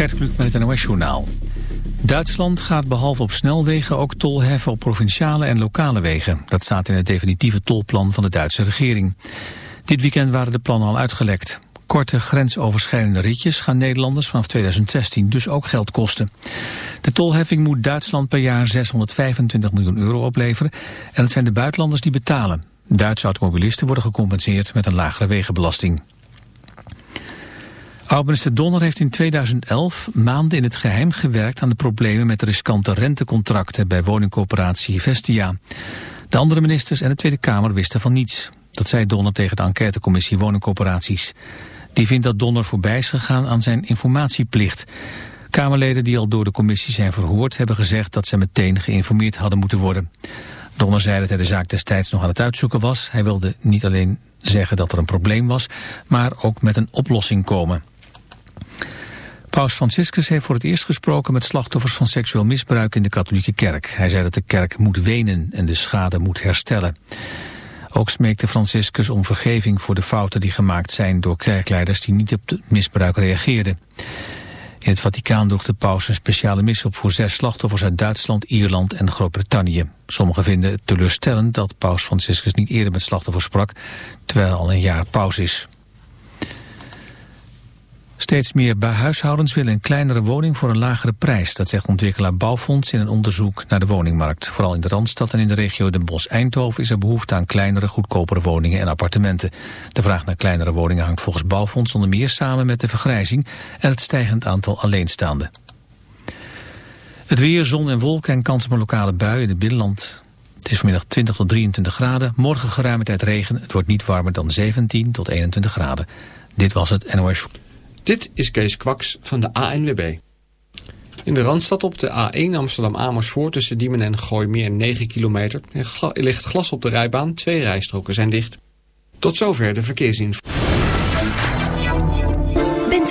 Gert met het NOS-journaal. Duitsland gaat behalve op snelwegen ook tol heffen op provinciale en lokale wegen. Dat staat in het definitieve tolplan van de Duitse regering. Dit weekend waren de plannen al uitgelekt. Korte grensoverschrijdende ritjes gaan Nederlanders vanaf 2016 dus ook geld kosten. De tolheffing moet Duitsland per jaar 625 miljoen euro opleveren en het zijn de buitenlanders die betalen. Duitse automobilisten worden gecompenseerd met een lagere wegenbelasting. Oud-minister Donner heeft in 2011 maanden in het geheim gewerkt aan de problemen met riskante rentecontracten bij woningcoöperatie Vestia. De andere ministers en de Tweede Kamer wisten van niets. Dat zei Donner tegen de enquêtecommissie woningcoöperaties. Die vindt dat Donner voorbij is gegaan aan zijn informatieplicht. Kamerleden die al door de commissie zijn verhoord hebben gezegd dat ze meteen geïnformeerd hadden moeten worden. Donner zei dat hij de zaak destijds nog aan het uitzoeken was. Hij wilde niet alleen zeggen dat er een probleem was, maar ook met een oplossing komen. Paus Franciscus heeft voor het eerst gesproken met slachtoffers van seksueel misbruik in de katholieke kerk. Hij zei dat de kerk moet wenen en de schade moet herstellen. Ook smeekte Franciscus om vergeving voor de fouten die gemaakt zijn door kerkleiders die niet op het misbruik reageerden. In het Vaticaan droeg de paus een speciale mis op voor zes slachtoffers uit Duitsland, Ierland en Groot-Brittannië. Sommigen vinden het teleurstellend dat paus Franciscus niet eerder met slachtoffers sprak, terwijl al een jaar pauze is. Steeds meer huishoudens willen een kleinere woning voor een lagere prijs. Dat zegt ontwikkelaar Bouwfonds in een onderzoek naar de woningmarkt. Vooral in de Randstad en in de regio Den Bosch-Eindhoven is er behoefte aan kleinere, goedkopere woningen en appartementen. De vraag naar kleinere woningen hangt volgens Bouwfonds onder meer samen met de vergrijzing en het stijgend aantal alleenstaanden. Het weer, zon en wolken en kans op lokale bui in het binnenland. Het is vanmiddag 20 tot 23 graden. Morgen geruime tijd regen. Het wordt niet warmer dan 17 tot 21 graden. Dit was het NOS. Dit is Kees Kwaks van de ANWB. In de Randstad op de A1 Amsterdam-Amersfoort tussen Diemen en Gooi meer 9 kilometer. Er ligt glas op de rijbaan, twee rijstroken zijn dicht. Tot zover de verkeersinformatie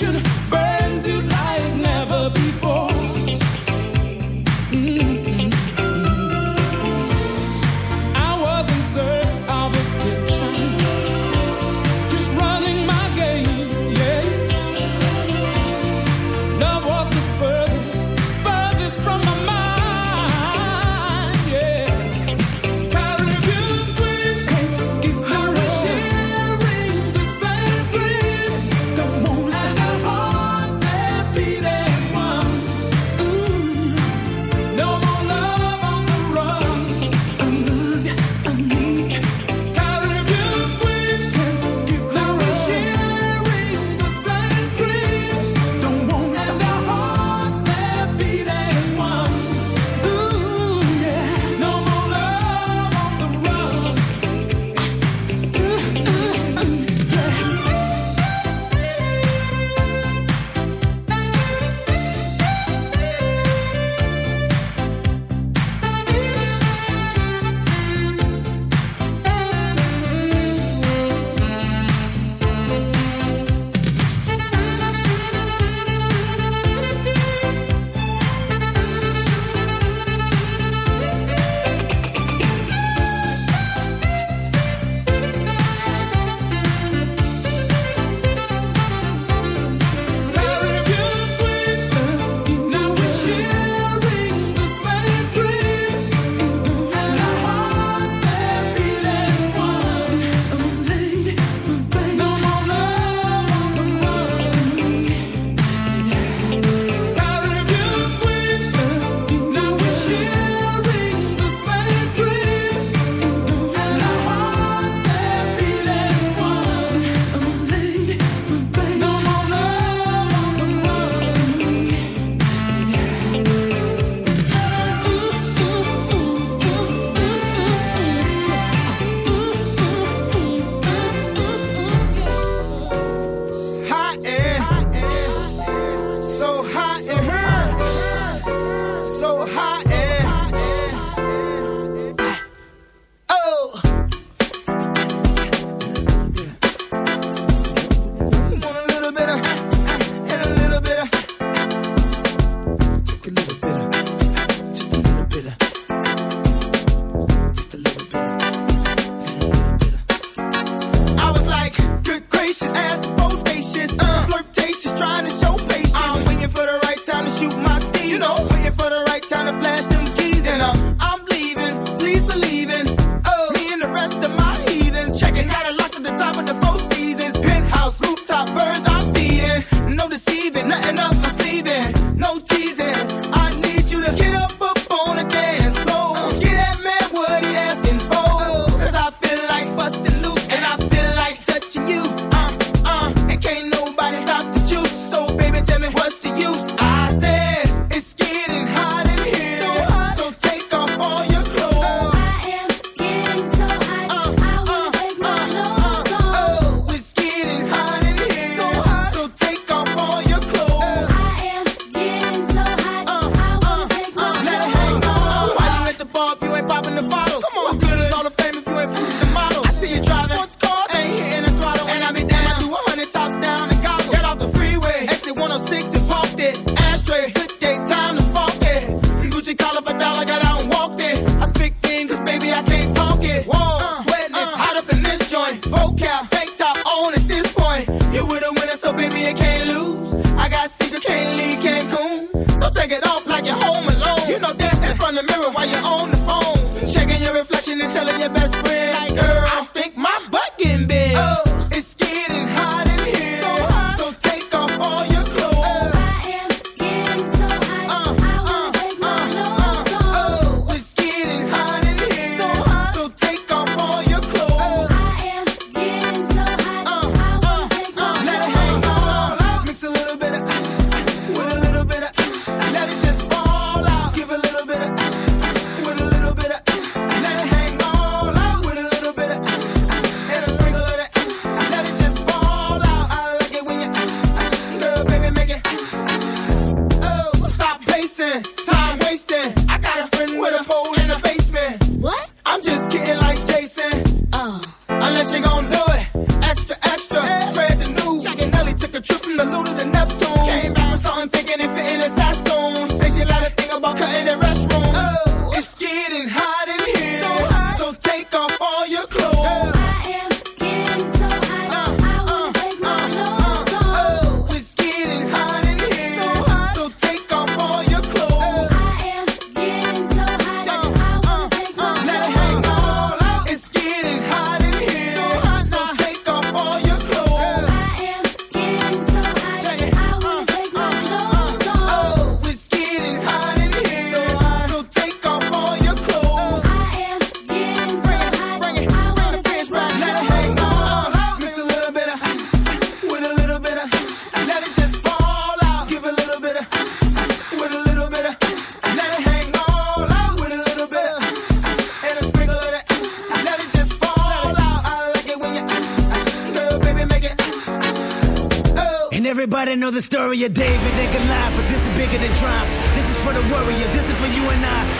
passion know the story of David and Goliath, but this is bigger than Trump. This is for the warrior. This is for you and I.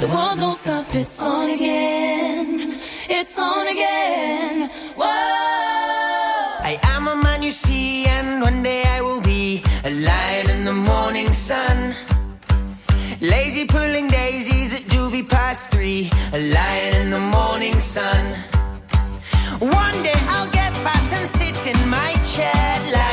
The world don't stop, it's on again. It's on again. Whoa. I am a man you see, and one day I will be a lion in the morning sun. Lazy pulling daisies at doobie past three, a lion in the morning sun. One day I'll get fat and sit in my chair. Like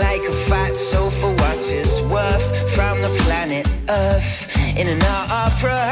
like a fat soul for what it's worth. From the planet Earth. In an opera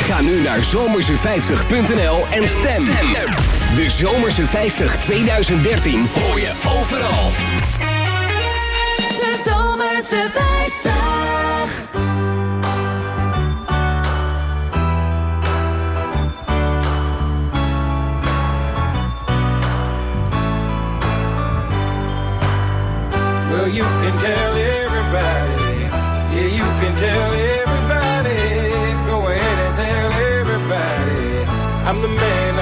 Ga nu naar zomerse50.nl en stem. De Zomerse 50 2013 hoor je overal. De Zomerse 50. you can tell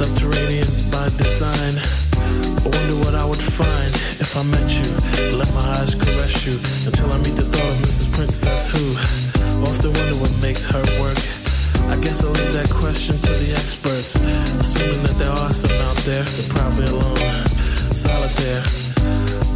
Subterranean by design. I wonder what I would find if I met you. Let my eyes caress you until I meet the thought of Mrs. Princess who often wonder what makes her work. I guess little leave that question to the experts. Assuming that there are some out there, they're probably alone. Solitaire.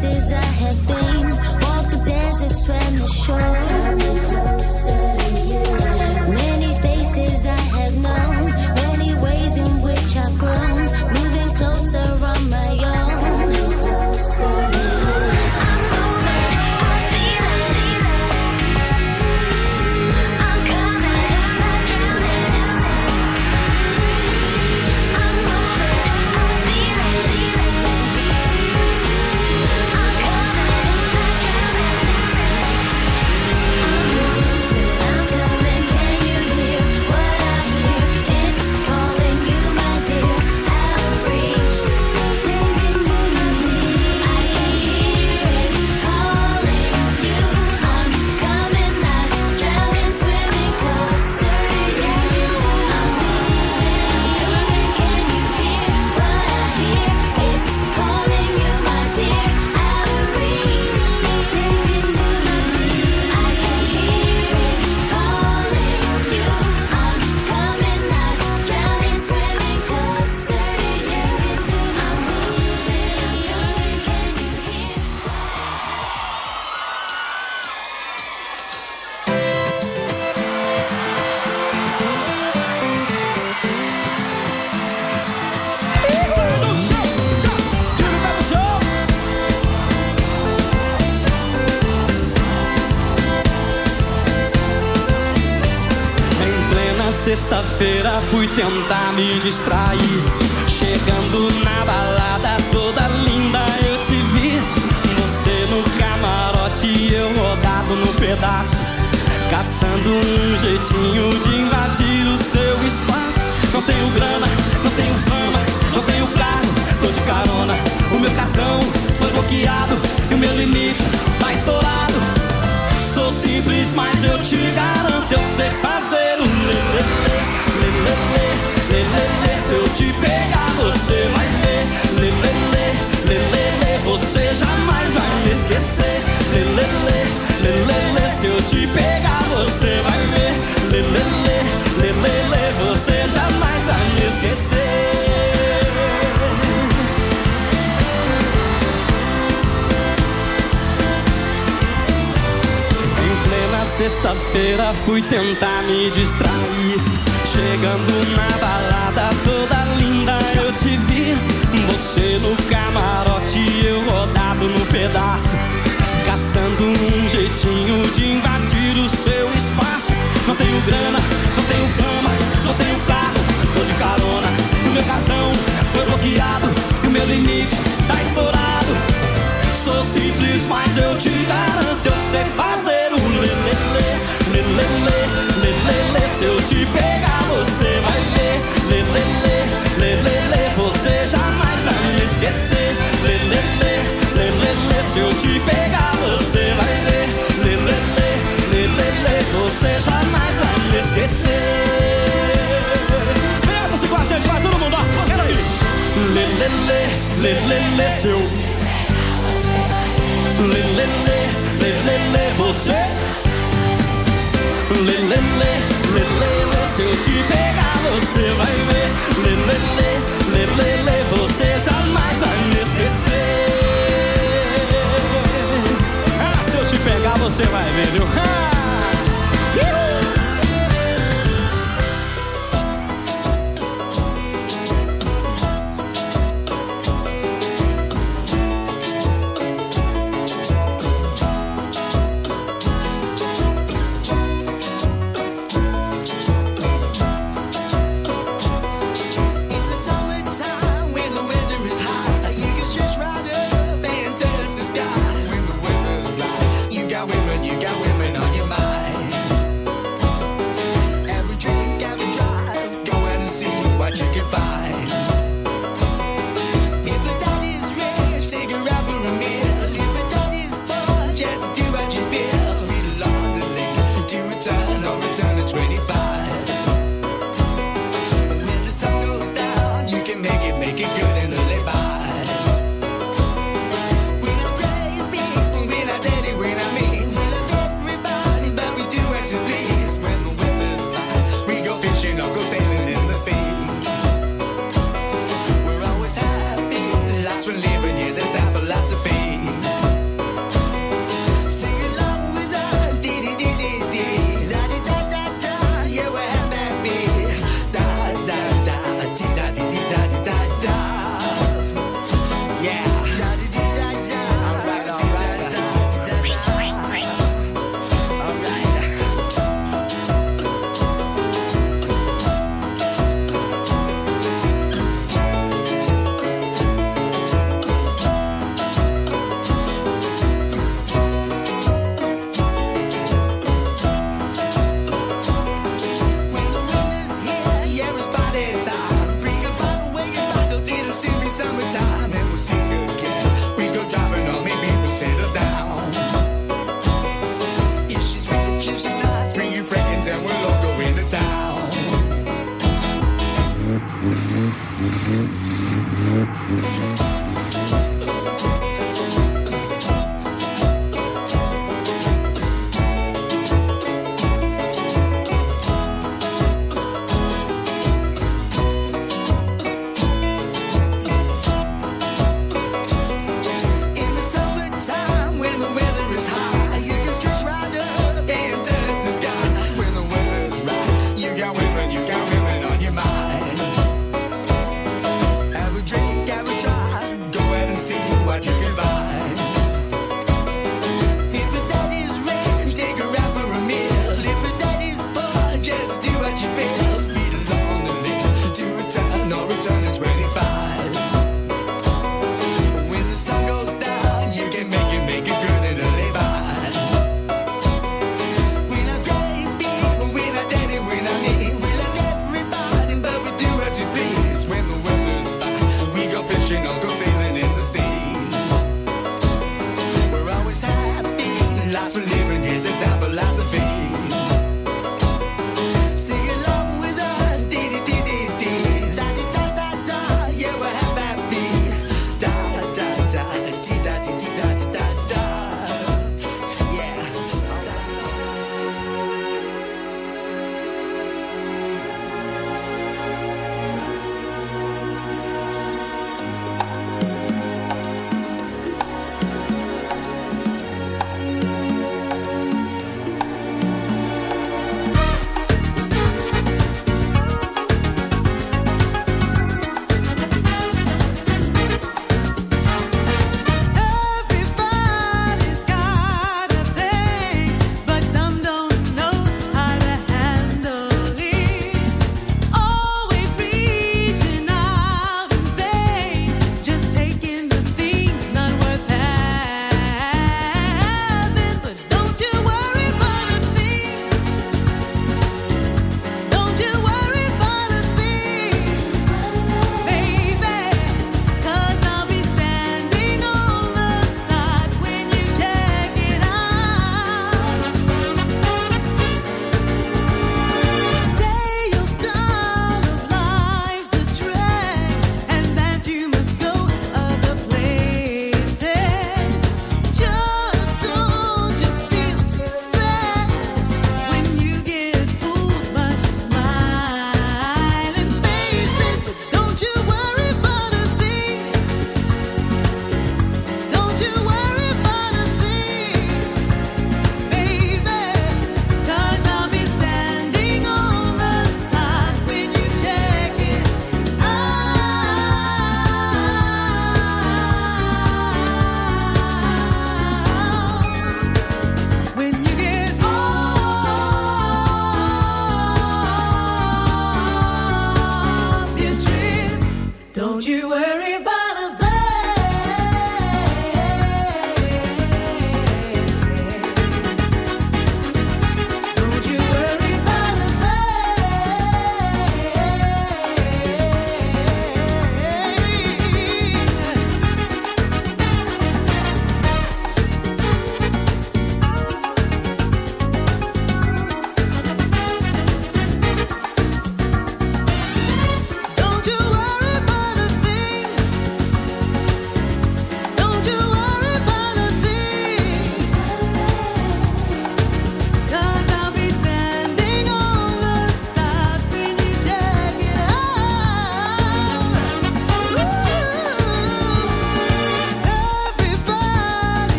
places I have been, walk the deserts when the shore. tentar me distrair. tentar me distrair. lê, lê, lê, seu. Lê, lê, lê, lê, lê, lê, você. Lê, lê, lê, lê, lê, lê, se eu te pegar, você vai ver. Lê, lê, lê, lê, lê, lê, você jamais vai me esquecer. Ah, se eu te pegar, você vai ver, viu?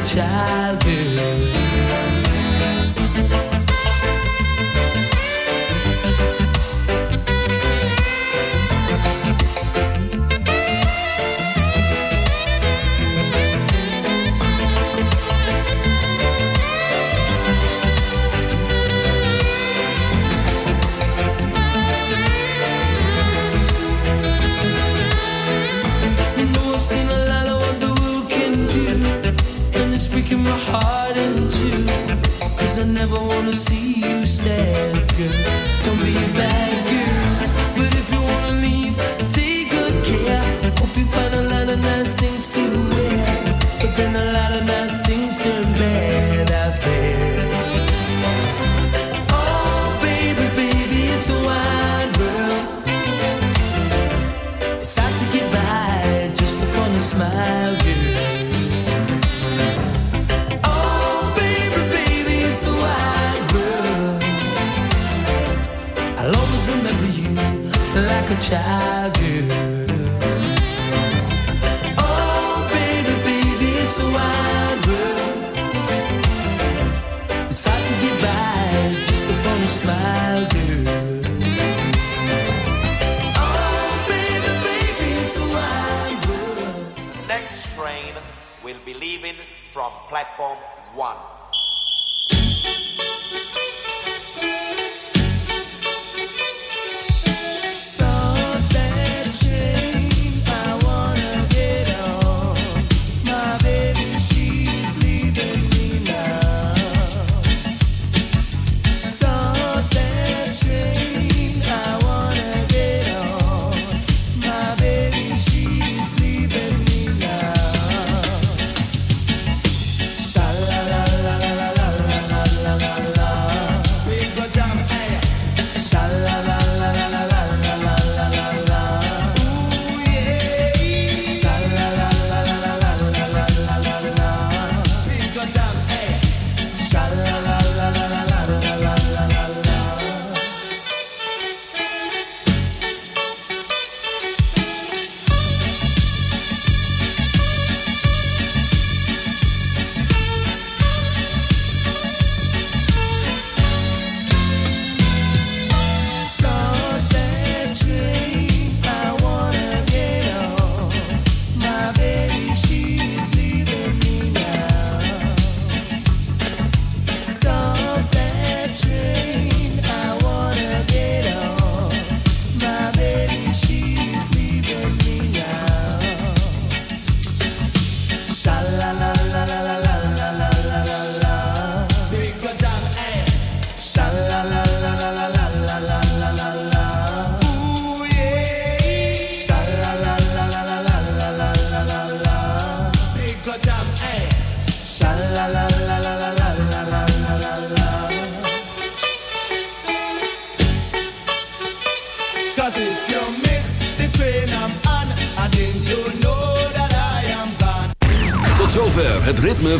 a?